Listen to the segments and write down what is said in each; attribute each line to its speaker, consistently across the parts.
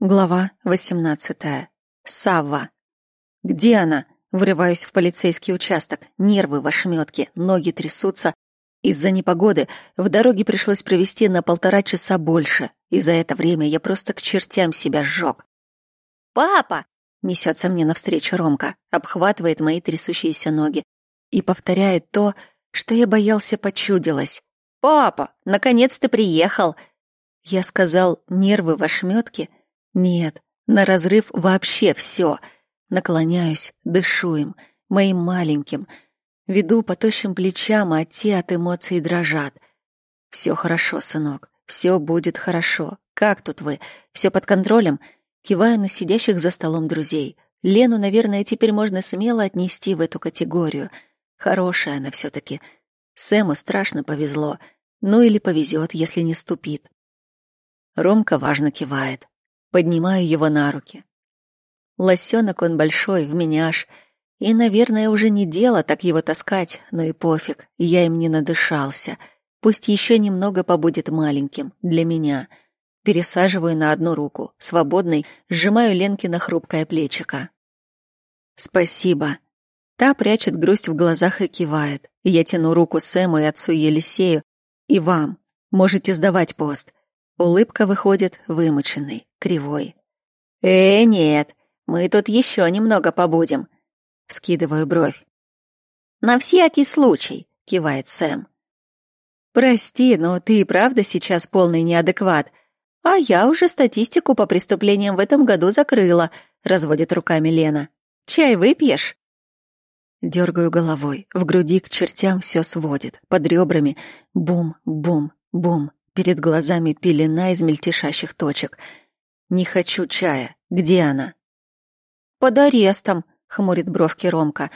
Speaker 1: Глава 18. Савва. Где она? Врываюсь в полицейский участок. Нервы в ошметке, ноги трясутся. Из-за непогоды в дороге пришлось провести на полтора часа больше, и за это время я просто к чертям себя сжег. «Папа!» — несется мне навстречу Ромка, обхватывает мои трясущиеся ноги и повторяет то, что я боялся почудилось. «Папа, наконец ты приехал!» Я сказал «нервы в ошметке», нет, на разрыв вообще все. Наклоняюсь, дышу им, моим маленьким. Веду по тощим плечам, а те от эмоций дрожат. Все хорошо, сынок, все будет хорошо. Как тут вы? Все под контролем? Киваю на сидящих за столом друзей. Лену, наверное, теперь можно смело отнести в эту категорию. Хорошая она все таки Сэму страшно повезло. Ну или повезет, если не ступит. Ромка важно кивает. Поднимаю его на руки. Лосенок он большой, в меняш, и, наверное, уже не дело так его таскать, но и пофиг, я им не надышался. Пусть еще немного побудет маленьким, для меня. Пересаживаю на одну руку, свободной, сжимаю Ленки на хрупкое плечико. «Спасибо». Та прячет грусть в глазах и кивает. Я тяну руку Сэму и отцу Елисею. «И вам. Можете сдавать пост». Улыбка выходит вымученной кривой. «Э, нет, мы тут еще немного побудем», — скидываю бровь. «На всякий случай», — кивает Сэм. «Прости, но ты и правда сейчас полный неадекват. А я уже статистику по преступлениям в этом году закрыла», — разводит руками Лена. «Чай выпьешь?» Дергаю головой, в груди к чертям все сводит, под ребрами бум-бум-бум, перед глазами пелена из мельтешащих точек — «Не хочу чая. Где она?» «Под арестом», — хмурит бровки Ромка.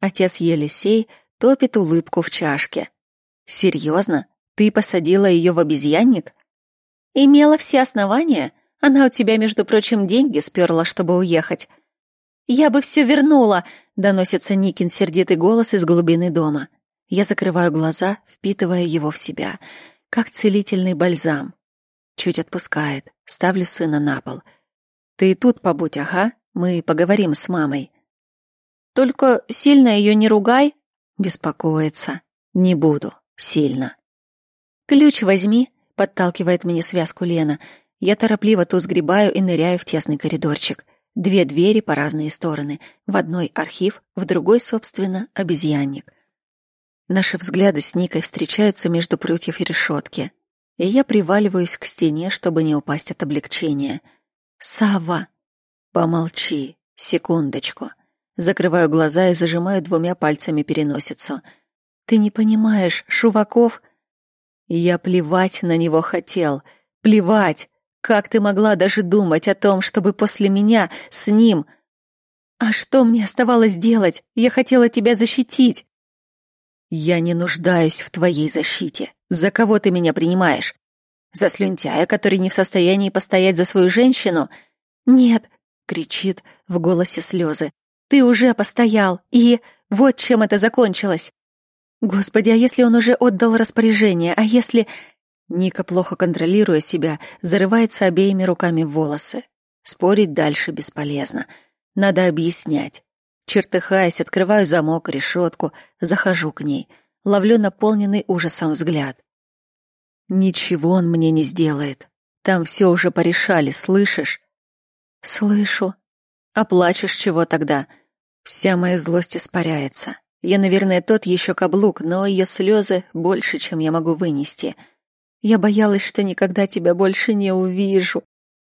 Speaker 1: Отец Елисей топит улыбку в чашке. «Серьезно? Ты посадила ее в обезьянник?» «Имела все основания. Она у тебя, между прочим, деньги сперла, чтобы уехать». «Я бы все вернула», — доносится Никин сердитый голос из глубины дома. Я закрываю глаза, впитывая его в себя, как целительный бальзам. Чуть отпускает. Ставлю сына на пол. Ты тут побудь, ага. Мы поговорим с мамой. Только сильно ее не ругай. Беспокоиться. Не буду. Сильно. Ключ возьми, подталкивает мне связку Лена. Я торопливо то сгребаю и ныряю в тесный коридорчик. Две двери по разные стороны. В одной архив, в другой, собственно, обезьянник. Наши взгляды с Никой встречаются между прутьев и решетки и я приваливаюсь к стене, чтобы не упасть от облегчения. Сава, помолчи, секундочку. Закрываю глаза и зажимаю двумя пальцами переносицу. Ты не понимаешь, Шуваков? Я плевать на него хотел. Плевать. Как ты могла даже думать о том, чтобы после меня с ним... А что мне оставалось делать? Я хотела тебя защитить. Я не нуждаюсь в твоей защите. За кого ты меня принимаешь? За слюнтяя, который не в состоянии постоять за свою женщину? Нет, кричит в голосе слезы. Ты уже постоял, и вот чем это закончилось. Господи, а если он уже отдал распоряжение? А если... Ника, плохо контролируя себя, зарывается обеими руками в волосы. Спорить дальше бесполезно. Надо объяснять. Чертыхаясь, открываю замок, решетку, захожу к ней — ловлю наполненный ужасом взгляд. Ничего он мне не сделает. Там все уже порешали, слышишь? Слышу. А плачешь чего тогда? Вся моя злость испаряется. Я, наверное, тот еще каблук, но ее слезы больше, чем я могу вынести. Я боялась, что никогда тебя больше не увижу.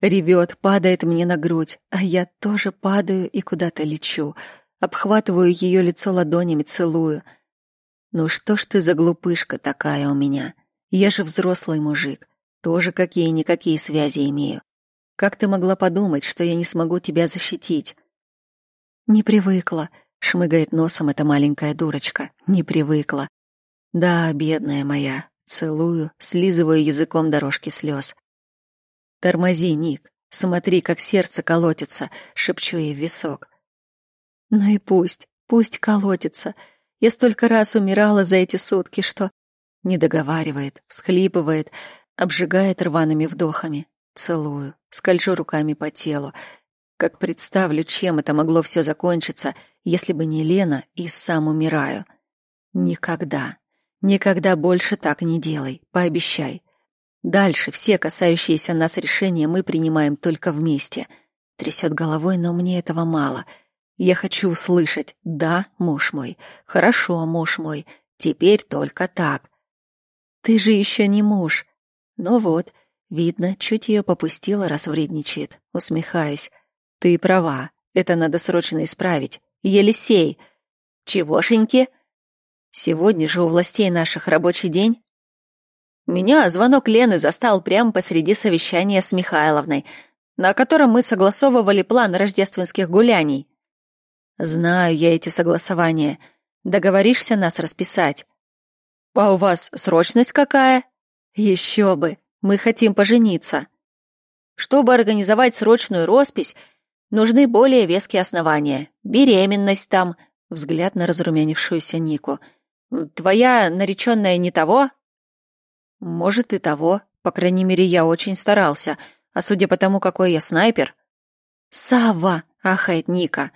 Speaker 1: Ревет, падает мне на грудь, а я тоже падаю и куда-то лечу. Обхватываю ее лицо ладонями, целую — ну что ж ты за глупышка такая у меня? Я же взрослый мужик, тоже какие-никакие связи имею. Как ты могла подумать, что я не смогу тебя защитить? Не привыкла, шмыгает носом эта маленькая дурочка. Не привыкла. Да, бедная моя. Целую, слизываю языком дорожки слез. Тормози, Ник. Смотри, как сердце колотится, шепчу ей в висок. Ну и пусть, пусть колотится. Я столько раз умирала за эти сутки, что... Не договаривает, всхлипывает, обжигает рваными вдохами. Целую, скольжу руками по телу. Как представлю, чем это могло все закончиться, если бы не Лена и сам умираю. Никогда, никогда больше так не делай, пообещай. Дальше все касающиеся нас решения мы принимаем только вместе. Трясет головой, но мне этого мало. Я хочу услышать «Да, муж мой», «Хорошо, муж мой», «Теперь только так». Ты же еще не муж. Ну вот, видно, чуть ее попустила, раз вредничает. Усмехаюсь. Ты права, это надо срочно исправить. Елисей! Чегошеньки? Сегодня же у властей наших рабочий день. Меня звонок Лены застал прямо посреди совещания с Михайловной, на котором мы согласовывали план рождественских гуляний. Знаю я эти согласования. Договоришься нас расписать? А у вас срочность какая? Еще бы. Мы хотим пожениться. Чтобы организовать срочную роспись, нужны более веские основания. Беременность там, взгляд на разрумянившуюся Нику. Твоя нареченная не того? Может и того. По крайней мере, я очень старался. А судя по тому, какой я снайпер... Сава, ахает Ника.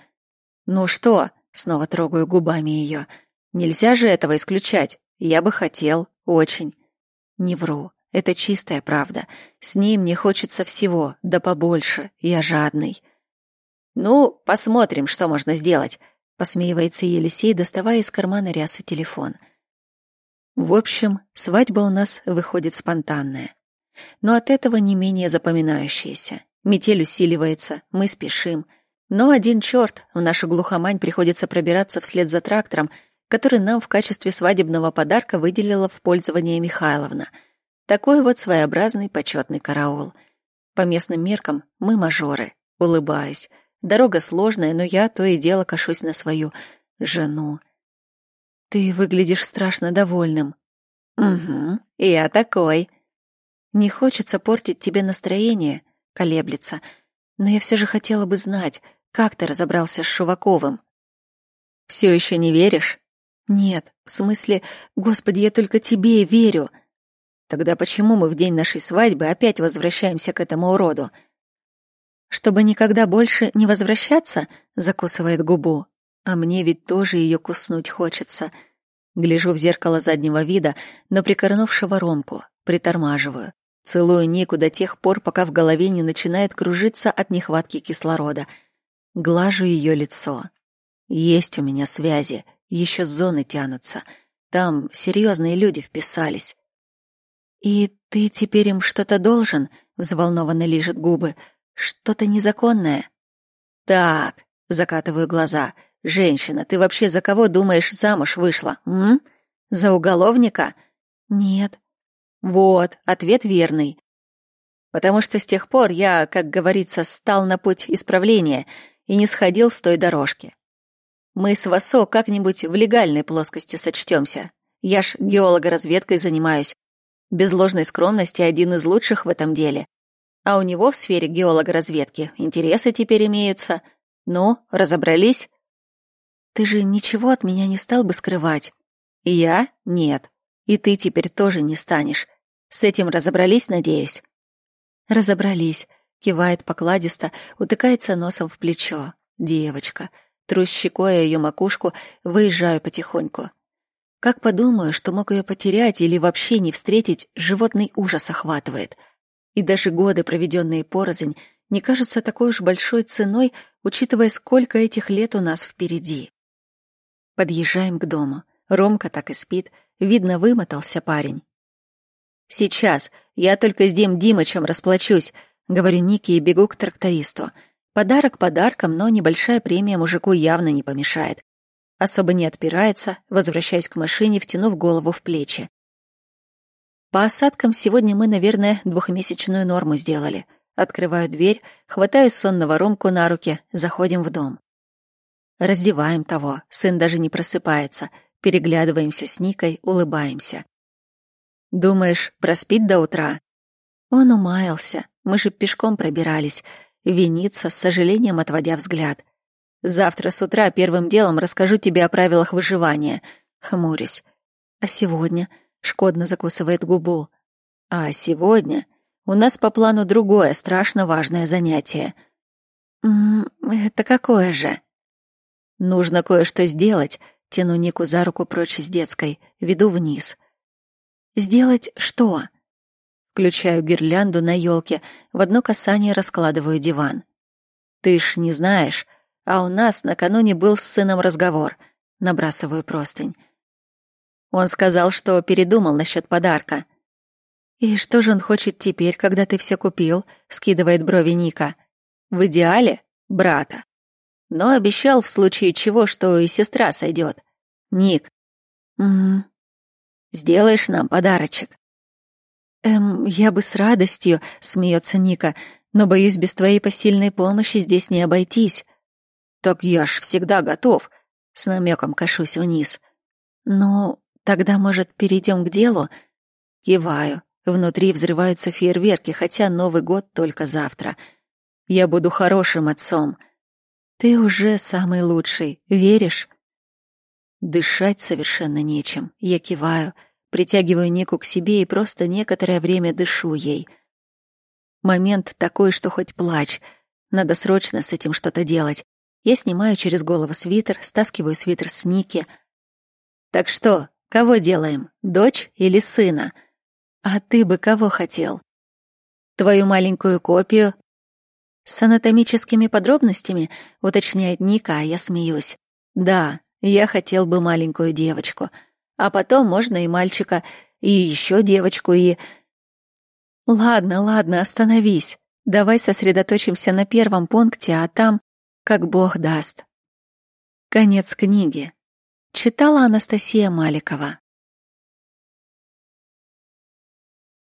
Speaker 1: Ну что? Снова трогаю губами ее. Нельзя же этого исключать. Я бы хотел. Очень. Не вру. Это чистая правда. С ней мне хочется всего, да побольше. Я жадный. Ну, посмотрим, что можно сделать. Посмеивается Елисей, доставая из кармана рясы телефон. — в общем, свадьба у нас выходит спонтанная. Но от этого не менее запоминающаяся. Метель усиливается, мы спешим. Но один черт, в нашу глухомань приходится пробираться вслед за трактором, который нам в качестве свадебного подарка выделила в пользование Михайловна. Такой вот своеобразный почетный караул. По местным меркам мы мажоры. Улыбаюсь. Дорога сложная, но я то и дело кашусь на свою жену. Ты выглядишь страшно довольным. Угу, я такой. Не хочется портить тебе настроение, колеблется. Но я все же хотела бы знать, как ты разобрался с Шуваковым. Все еще не веришь? Нет, в смысле, Господи, я только тебе верю. Тогда почему мы в день нашей свадьбы опять возвращаемся к этому уроду? Чтобы никогда больше не возвращаться, закусывает губу. А мне ведь тоже ее куснуть хочется. Гляжу в зеркало заднего вида на прикорнувшего Ромку, притормаживаю. Целую Нику до тех пор, пока в голове не начинает кружиться от нехватки кислорода. Глажу ее лицо. Есть у меня связи, еще зоны тянутся. Там серьезные люди вписались. «И ты теперь им что-то должен?» — взволнованно лижет губы. «Что-то незаконное?» «Так», — закатываю глаза, — «Женщина, ты вообще за кого думаешь замуж вышла, м? За уголовника?» «Нет». «Вот, ответ верный. Потому что с тех пор я, как говорится, стал на путь исправления и не сходил с той дорожки. Мы с Васо как-нибудь в легальной плоскости сочтемся. Я ж геологоразведкой занимаюсь. Без ложной скромности один из лучших в этом деле. А у него в сфере геологоразведки интересы теперь имеются. Ну, разобрались? Ты же ничего от меня не стал бы скрывать. Я? Нет. И ты теперь тоже не станешь. С этим разобрались, надеюсь? Разобрались. Кивает покладисто, утыкается носом в плечо. Девочка. Трусь щекой ее макушку, выезжаю потихоньку. Как подумаю, что мог ее потерять или вообще не встретить, животный ужас охватывает. И даже годы, проведенные порознь, не кажутся такой уж большой ценой, учитывая, сколько этих лет у нас впереди. Подъезжаем к дому. Ромка так и спит. Видно, вымотался парень. «Сейчас. Я только с Дим Димычем расплачусь», — говорю Нике и бегу к трактористу. Подарок подарком, но небольшая премия мужику явно не помешает. Особо не отпирается, возвращаясь к машине, втянув голову в плечи. По осадкам сегодня мы, наверное, двухмесячную норму сделали. Открываю дверь, хватаю сонного Ромку на руки, заходим в дом. Раздеваем того, сын даже не просыпается. Переглядываемся с Никой, улыбаемся. «Думаешь, проспит до утра?» Он умаялся. Мы же пешком пробирались. Винится, с сожалением отводя взгляд. «Завтра с утра первым делом расскажу тебе о правилах выживания». Хмурюсь. «А сегодня?» — шкодно закусывает губу. «А сегодня?» У нас по плану другое, страшно важное занятие. Это какое же? Нужно кое-что сделать. Тяну Нику за руку прочь из детской, веду вниз. Сделать что? Включаю гирлянду на елке, в одно касание раскладываю диван. Ты ж не знаешь, а у нас накануне был с сыном разговор. Набрасываю простынь. Он сказал, что передумал насчет подарка. «И что же он хочет теперь, когда ты все купил?» — скидывает брови Ника. «В идеале — брата. Но обещал в случае чего, что и сестра сойдет. Ник, угу. сделаешь нам подарочек?» «Эм, я бы с радостью», — смеется Ника, «но, боюсь, без твоей посильной помощи здесь не обойтись». «Так я ж всегда готов», — с намеком кашусь вниз. «Ну, тогда, может, перейдем к делу?» Киваю. Внутри взрываются фейерверки, хотя Новый год только завтра. Я буду хорошим отцом. Ты уже самый лучший, веришь? Дышать совершенно нечем. Я киваю, притягиваю Нику к себе и просто некоторое время дышу ей. Момент такой, что хоть плачь. Надо срочно с этим что-то делать. Я снимаю через голову свитер, стаскиваю свитер с Ники. Так что, кого делаем, дочь или сына? А ты бы кого хотел? Твою маленькую копию? С анатомическими подробностями, уточняет Ника, а я смеюсь. Да, я хотел бы маленькую девочку. А потом можно и мальчика, и еще девочку, и... Ладно, ладно, остановись. Давай сосредоточимся на первом пункте, а там как Бог даст. Конец книги. Читала Анастасия Маликова.